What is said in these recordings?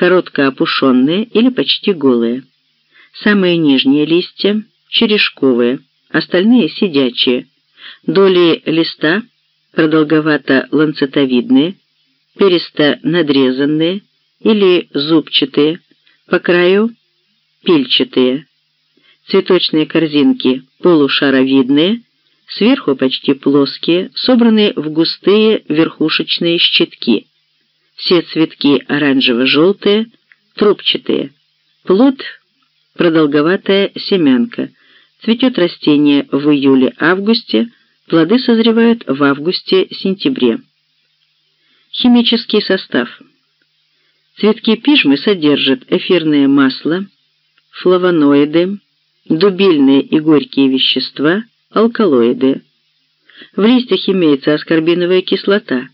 коротко опушенные или почти голые. Самые нижние листья черешковые, остальные сидячие. Доли листа продолговато-ланцетовидные, перисто-надрезанные или зубчатые, по краю пильчатые. Цветочные корзинки полушаровидные, сверху почти плоские, собранные в густые верхушечные щитки. Все цветки оранжево-желтые, трубчатые. Плод – продолговатая семянка. Цветет растение в июле-августе, плоды созревают в августе-сентябре. Химический состав. Цветки пижмы содержат эфирное масло, флавоноиды, дубильные и горькие вещества, алкалоиды. В листьях имеется аскорбиновая кислота.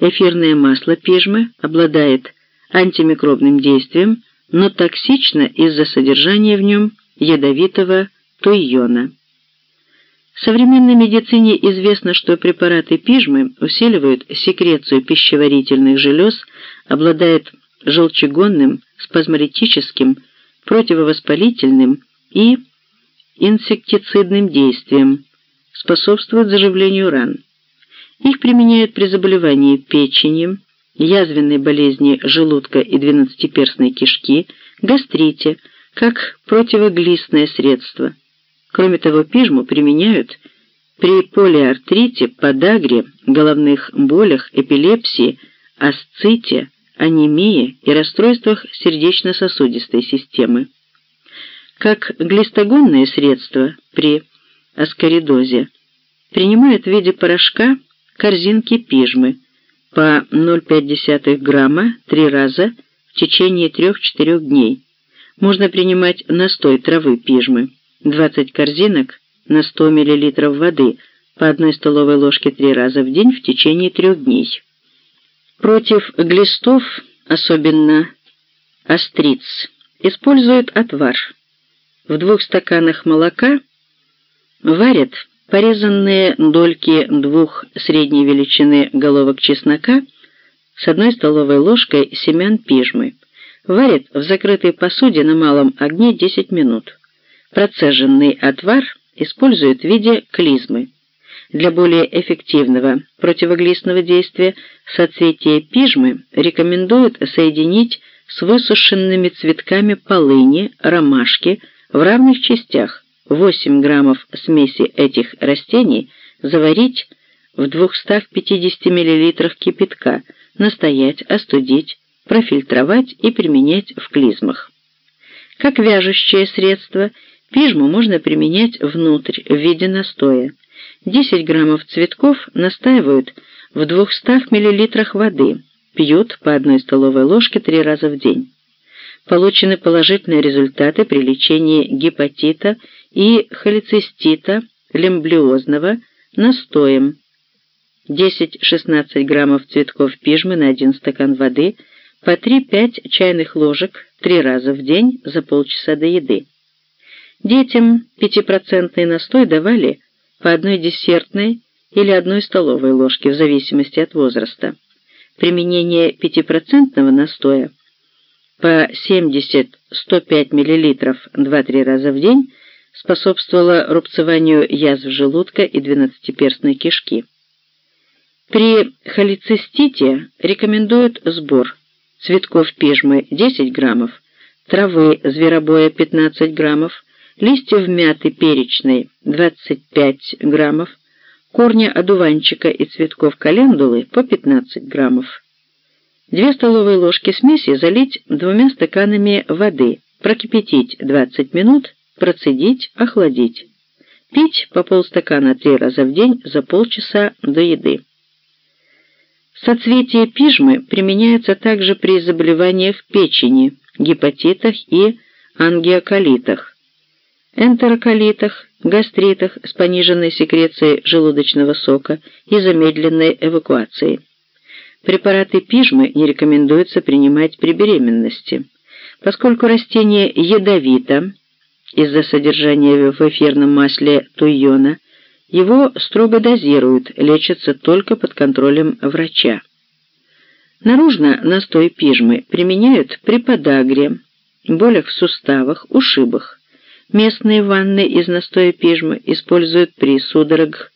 Эфирное масло пижмы обладает антимикробным действием, но токсично из-за содержания в нем ядовитого туйона. В современной медицине известно, что препараты пижмы усиливают секрецию пищеварительных желез, обладают желчегонным, спазмолитическим, противовоспалительным и инсектицидным действием, способствуют заживлению ран. Их применяют при заболевании печени, язвенной болезни желудка и двенадцатиперстной кишки, гастрите, как противоглистное средство. Кроме того, пижму применяют при полиартрите, подагре, головных болях, эпилепсии, асците, анемии и расстройствах сердечно-сосудистой системы. Как глистогонное средство при аскоридозе принимают в виде порошка корзинки пижмы по 0,5 грамма три раза в течение 3-4 дней. Можно принимать настой травы пижмы 20 корзинок на 100 мл воды по одной столовой ложке три раза в день в течение трех дней. Против глистов, особенно остриц, используют отвар. В двух стаканах молока варят порезанные дольки двух средней величины головок чеснока с одной столовой ложкой семян пижмы. Варят в закрытой посуде на малом огне 10 минут. Процеженный отвар используют в виде клизмы. Для более эффективного противоглистного действия соцветия пижмы рекомендуют соединить с высушенными цветками полыни, ромашки в равных частях 8 граммов смеси этих растений заварить в 250 мл кипятка, настоять, остудить, профильтровать и применять в клизмах. Как вяжущее средство, пижму можно применять внутрь в виде настоя. 10 граммов цветков настаивают в 200 мл воды, пьют по одной столовой ложке три раза в день. Получены положительные результаты при лечении гепатита и холецистита лемблиозного настоем. 10-16 граммов цветков пижмы на 1 стакан воды, по 3-5 чайных ложек три раза в день за полчаса до еды. Детям 5% настой давали по одной десертной или одной столовой ложке в зависимости от возраста. Применение 5% настоя по 70-105 мл 2-3 раза в день способствовало рубцеванию язв желудка и двенадцатиперстной кишки. При холецистите рекомендуют сбор цветков пижмы 10 граммов, травы зверобоя 15 граммов, листьев мяты перечной 25 граммов, корня одуванчика и цветков календулы по 15 граммов. Две столовые ложки смеси залить двумя стаканами воды, прокипятить 20 минут, процедить, охладить. Пить по полстакана три раза в день за полчаса до еды. Соцветие пижмы применяется также при заболеваниях печени, гепатитах и ангиоколитах энтероколитах, гастритах с пониженной секрецией желудочного сока и замедленной эвакуацией. Препараты пижмы не рекомендуется принимать при беременности, поскольку растение ядовито из-за содержания в эфирном масле туйона, его строго дозируют, лечатся только под контролем врача. Наружно настой пижмы применяют при подагре, болях в суставах, ушибах. Местные ванны из настоя пижмы используют при судорогах,